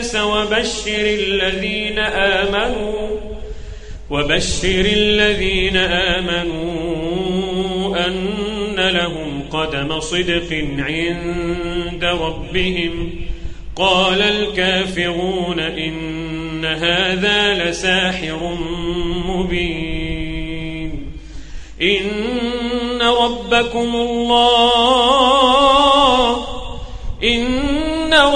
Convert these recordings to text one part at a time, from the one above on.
الناس وبشر الذين آمنوا وبشر الذين آمنوا أن لهم قدم صدق عند ربهم. قال الكافرون إن هذا لساحر مبين. إن ربكم الله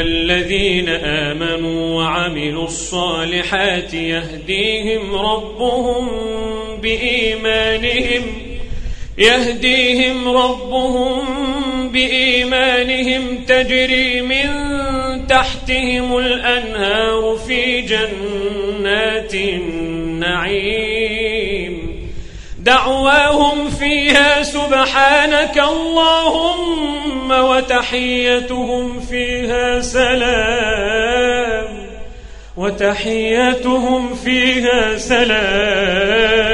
الذين آمنوا وعملوا الصالحات يهديهم ربهم بإيمانهم يهديهم ربهم بإيمانهم تجري من تحتهم الأنهار في جنات النعيم. دعواهم فيها سبحانك اللهم وتحيتهم فيها سلام. وتحيتهم فيها سلام.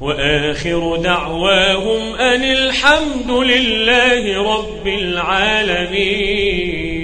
وآخر دعواهم أن الحمد لله رب العالمين.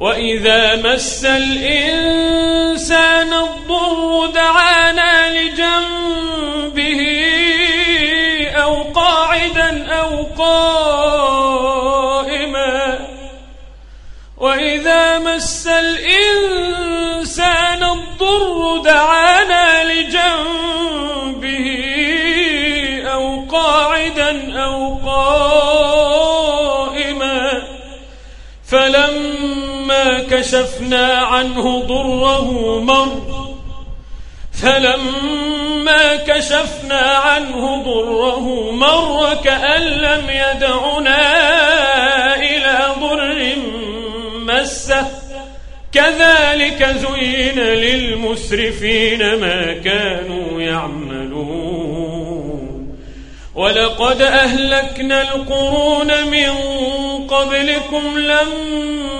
وإذا مس الإنسان الضر دعانا لجنبه أو قاعدا أو قائما. وإذا مس الإنسان الضر دعانا لجنبه أو قاعدا أو قائما. فلما كشفنا عنه ضره مر. فلما كشفنا عنه ضره مر كأن لم يدعنا إلى ضر مسه. كذلك زين للمسرفين ما كانوا يعملون. ولقد أهلكنا القرون من قبلكم لما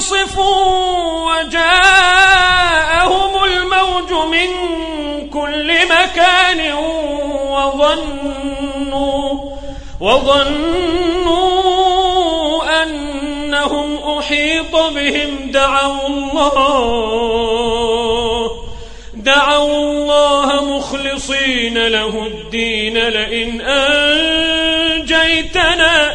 منتصفوا وجاءهم الموج من كل مكان وظنوا وظنوا أنهم أحيط بهم. دعوا الله دعوا الله مخلصين له الدين. لئن أنجيتنا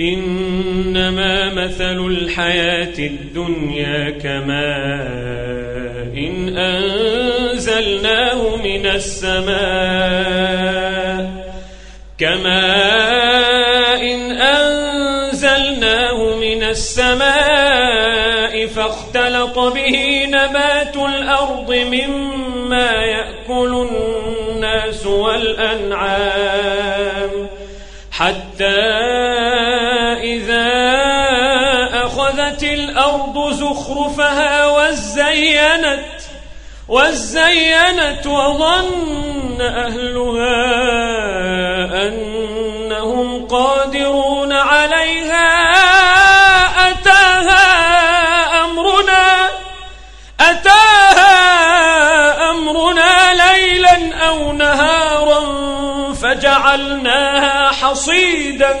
إنما مثل الحياة الدنيا كماء إن أنزلناه من السماء كماء إن أنزلناه من السماء فاختلط به نبات الأرض مما يأكل الناس والأنعام حتى إذا أخذت الأرض زخرفها وزينت وزينت وظن أهلها أنهم قادرون عليها أتاها أمرنا أتاها أمرنا ليلا أو نهارا فجعلناها حصيدا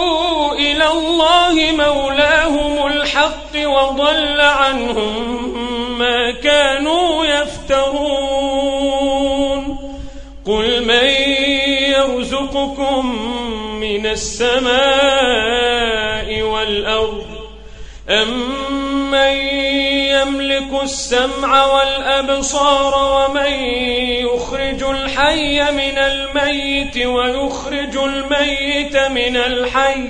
الله مولاهم الحق وضل عنهم ما كانوا يفترون. قل من يرزقكم من السماء والأرض أمن يملك السمع والأبصار ومن يخرج الحي من الميت ويخرج الميت من الحي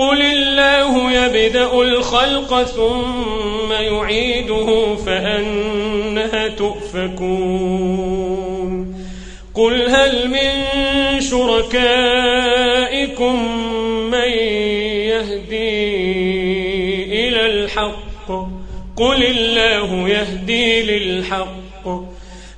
قل الله يبدأ الخلق ثم يعيده فأنها تؤفكون قل هل من شركائكم من يهدي إلى الحق قل الله يهدي للحق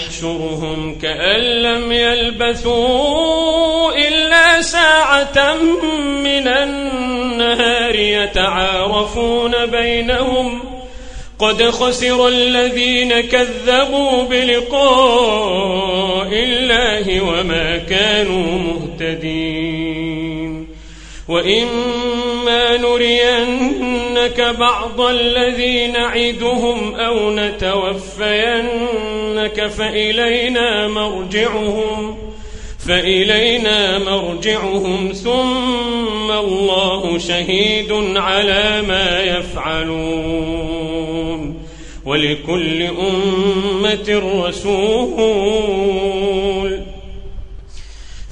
يحشرهم كأن لم يلبثوا إلا ساعة من النهار يتعارفون بينهم قد خسر الذين كذبوا بلقاء الله وما كانوا مهتدين وإما نرينك بعض الذي نعدهم أو نتوفينك فإلينا مرجعهم فإلينا مرجعهم. ثم الله شهيد على ما يفعلون. ولكل أمة رسول.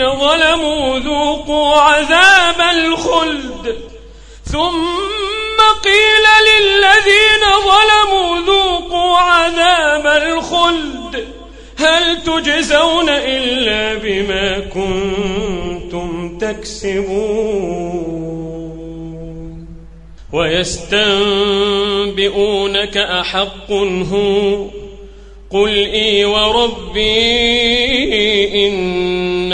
للذين ظلموا ذوقوا عذاب الخلد. ثم قيل للذين ظلموا ذوقوا عذاب الخلد. هل تجزون إلا بما كنتم تكسبون؟ ويستنبئونك أحق هو. قل إي وربي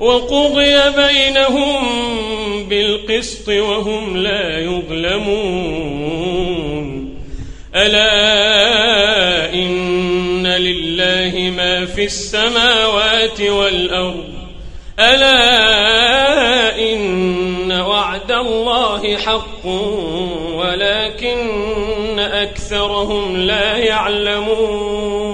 وقضي بينهم بالقسط وهم لا يظلمون. ألا إن لله ما في السماوات والأرض. ألا إن وعد الله حق ولكن أكثرهم لا يعلمون.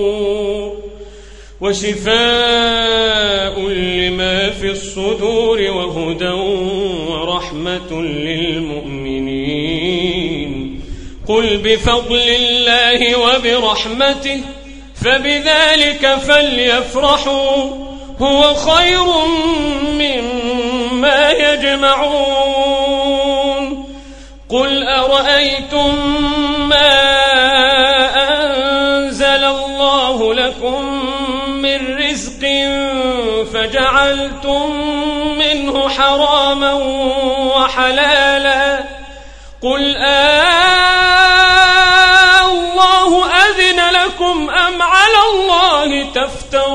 وشفاء لما في الصدور وهدى ورحمة للمؤمنين. قل بفضل الله وبرحمته فبذلك فليفرحوا هو خير مما يجمعون. قل أرأيتم ما أنزل الله لكم من رزق فجعلتم منه حراما وحلالا. قل آه الله أذن لكم أم على الله تفترون؟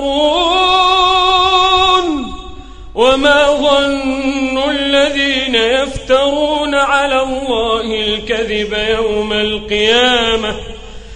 وما ظن الذين يفترون على الله الكذب يوم القيامة؟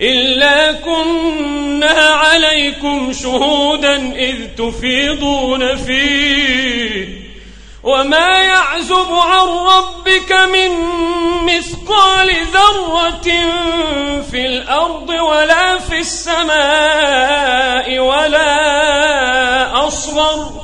إلا كنا عليكم شهودا إذ تفيضون فيه. وما يعزب عن ربك من مثقال ذرة في الأرض ولا في السماء ولا أصغر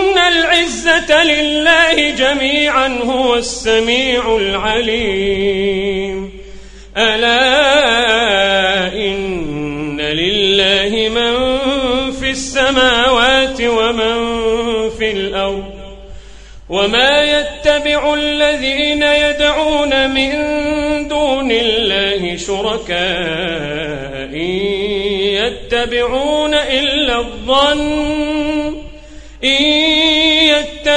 العزة لله جميعا هو السميع العليم. ألا إن لله من في السماوات ومن في الأرض وما يتبع الذين يدعون من دون الله شركاء يتبعون إلا الظن إن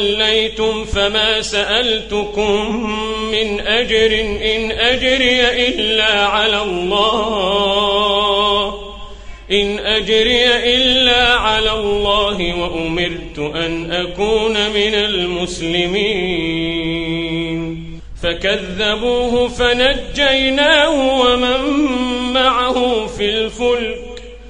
توليتم فما سألتكم من أجر إن أجري إلا على الله. إن أجري إلا على الله وأمرت أن أكون من المسلمين. فكذبوه فنجيناه ومن معه في الفلك.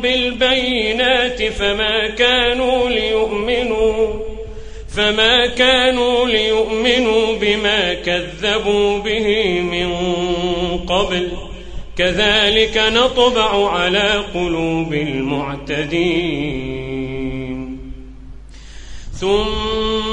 بالبينات فما كانوا ليؤمنوا فما كانوا ليؤمنوا بما كذبوا به من قبل. كذلك نطبع على قلوب المعتدين.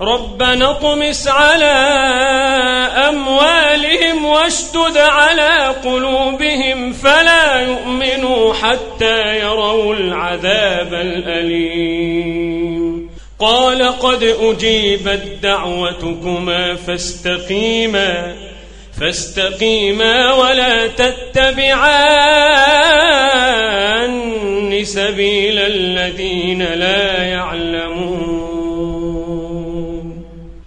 ربنا اطمس على أموالهم واشتد على قلوبهم فلا يؤمنوا حتى يروا العذاب الأليم. قال قد أجيبت دعوتكما فاستقيما فاستقيما ولا تتبعان سبيل الذين لا يعلمون.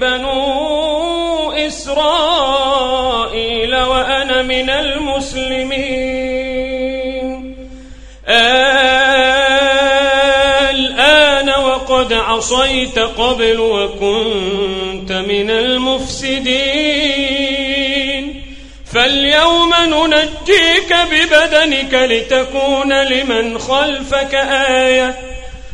بنو إسرائيل وأنا من المسلمين. الآن وقد عصيت قبل وكنت من المفسدين. فاليوم ننجيك ببدنك لتكون لمن خلفك آية.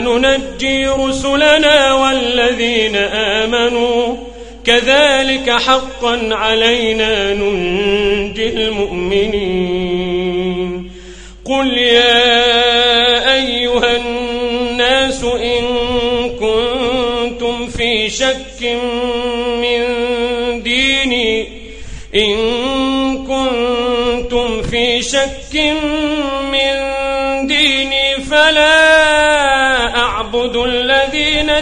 ننجي رسلنا والذين آمنوا. كذلك حقا علينا ننجي المؤمنين. قل يا أيها الناس إن كنتم في شك من